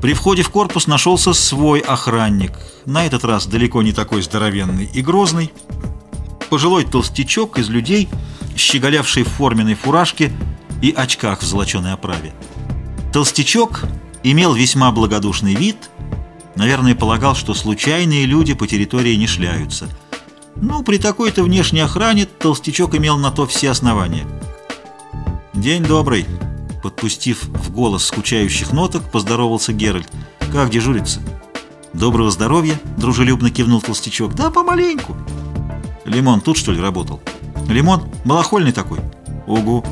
При входе в корпус нашелся свой охранник, на этот раз далеко не такой здоровенный и грозный, пожилой толстячок из людей, щеголявший в форменной фуражке и очках в золоченой оправе. Толстячок имел весьма благодушный вид, наверное, полагал, что случайные люди по территории не шляются. Ну, при такой-то внешней охране толстячок имел на то все основания. «День добрый!» Подпустив в голос скучающих ноток, поздоровался Геральт. «Как дежурится?» «Доброго здоровья!» — дружелюбно кивнул толстячок. «Да, помаленьку!» «Лимон тут, что ли, работал?» «Лимон? Малохольный такой?» «Угу!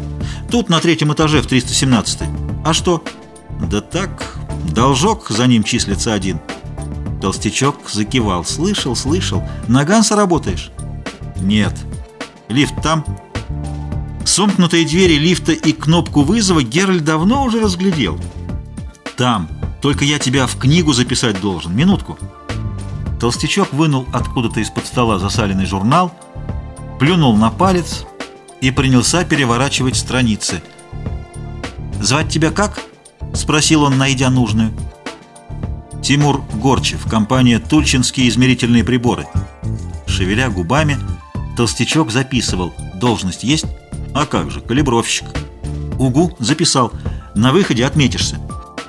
Тут на третьем этаже в 317-й. А что?» «Да так, должок за ним числится один». Толстячок закивал. «Слышал, слышал. На Ганса работаешь?» «Нет. Лифт там?» Сомкнутые двери лифта и кнопку вызова Геральт давно уже разглядел. «Там. Только я тебя в книгу записать должен. Минутку». Толстячок вынул откуда-то из-под стола засаленный журнал, плюнул на палец и принялся переворачивать страницы. «Звать тебя как?» — спросил он, найдя нужную. «Тимур Горчев, компания «Тульчинские измерительные приборы». Шевеля губами, толстячок записывал. «Должность есть?» «А как же, калибровщик». «Угу, записал. На выходе отметишься».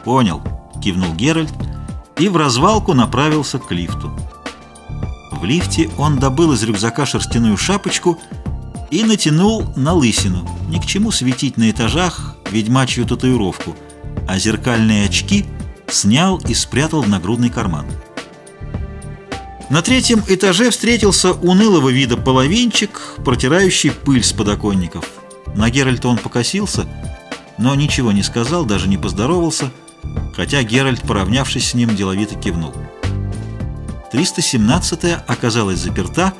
«Понял», — кивнул Геральт и в развалку направился к лифту. В лифте он добыл из рюкзака шерстяную шапочку и натянул на лысину. Ни к чему светить на этажах ведьмачью татуировку, а зеркальные очки снял и спрятал в нагрудный карман. На третьем этаже встретился унылого вида половинчик, протирающий пыль с подоконников. На Геральта он покосился, но ничего не сказал, даже не поздоровался, хотя Геральт, поравнявшись с ним, деловито кивнул. 317-я оказалась заперта,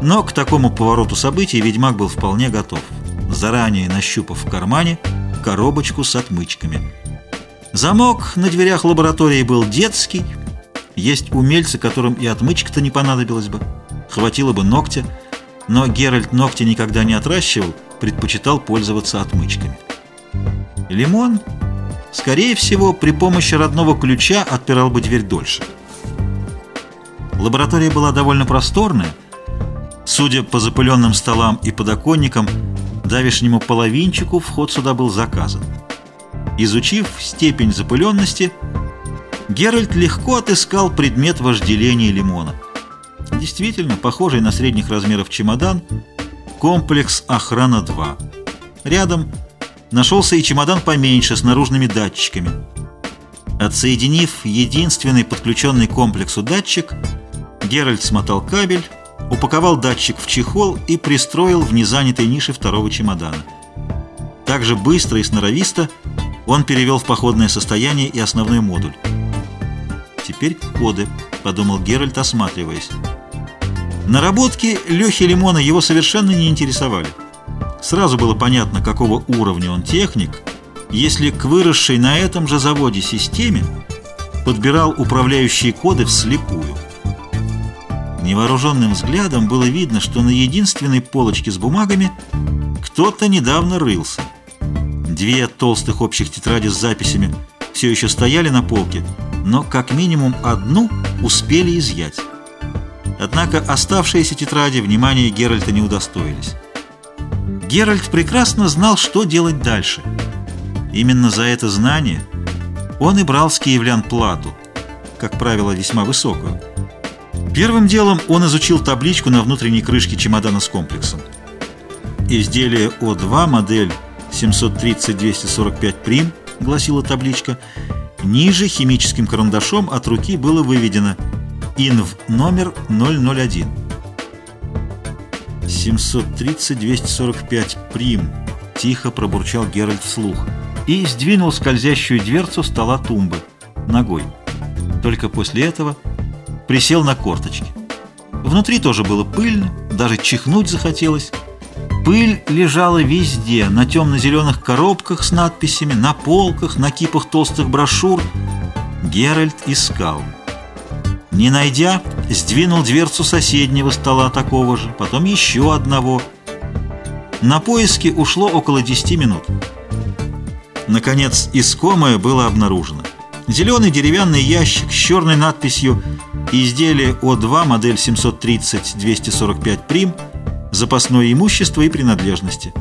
но к такому повороту событий ведьмак был вполне готов, заранее нащупав в кармане коробочку с отмычками. Замок на дверях лаборатории был детский, есть умельцы, которым и отмычка-то не понадобилась бы. Хватило бы ногтя, но Геральт ногти никогда не отращивал, предпочитал пользоваться отмычками. Лимон, скорее всего, при помощи родного ключа отпирал бы дверь дольше. Лаборатория была довольно просторная. Судя по запыленным столам и подоконникам, давешнему половинчику вход сюда был заказан. Изучив степень запыленности, Геральт легко отыскал предмет вожделения лимона. Действительно, похожий на средних размеров чемодан, комплекс «Охрана-2». Рядом нашелся и чемодан поменьше с наружными датчиками. Отсоединив единственный подключенный к комплексу датчик, Геральт смотал кабель, упаковал датчик в чехол и пристроил в незанятой нише второго чемодана. Также быстро и сноровисто он перевел в походное состояние и основной модуль. «Теперь коды», — подумал Геральт, осматриваясь. Наработки Лехи Лимона его совершенно не интересовали. Сразу было понятно, какого уровня он техник, если к выросшей на этом же заводе системе подбирал управляющие коды вслепую. Невооруженным взглядом было видно, что на единственной полочке с бумагами кто-то недавно рылся. Две толстых общих тетради с записями все еще стояли на полке, но как минимум одну успели изъять. Однако оставшиеся тетради внимания Геральта не удостоились. Геральт прекрасно знал, что делать дальше. Именно за это знание он и брал с киевлян плату, как правило, весьма высокую. Первым делом он изучил табличку на внутренней крышке чемодана с комплексом. Изделие О2, модель 730-245 прим, гласила табличка. Ниже химическим карандашом от руки было выведено ИНВ номер 001. 730-245 прим, тихо пробурчал Геральт вслух и сдвинул скользящую дверцу стола тумбы ногой. Только после этого присел на корточки. Внутри тоже было пыльно, даже чихнуть захотелось. Пыль лежала везде, на темно-зеленых коробках с надписями, на полках, на кипах толстых брошюр. Геральт искал. Не найдя, сдвинул дверцу соседнего стола такого же, потом еще одного. На поиски ушло около 10 минут. Наконец, искомое было обнаружено. Зеленый деревянный ящик с черной надписью «Изделие О2, модель 730-245 прим, запасное имущество и принадлежности».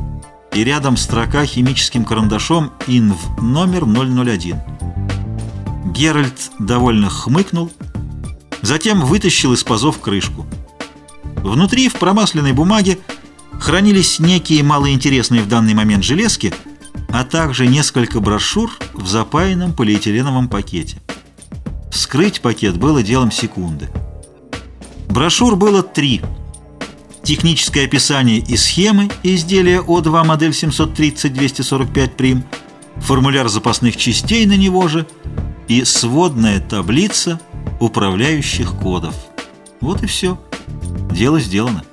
И рядом строка химическим карандашом «Инв номер 001». Геральт довольно хмыкнул, затем вытащил из пазов крышку. Внутри, в промасленной бумаге, хранились некие малоинтересные в данный момент железки – а также несколько брошюр в запаянном полиэтиленовом пакете. Вскрыть пакет было делом секунды. Брошюр было три. Техническое описание и схемы изделия О2 модель 730-245 прим, формуляр запасных частей на него же и сводная таблица управляющих кодов. Вот и все. Дело сделано.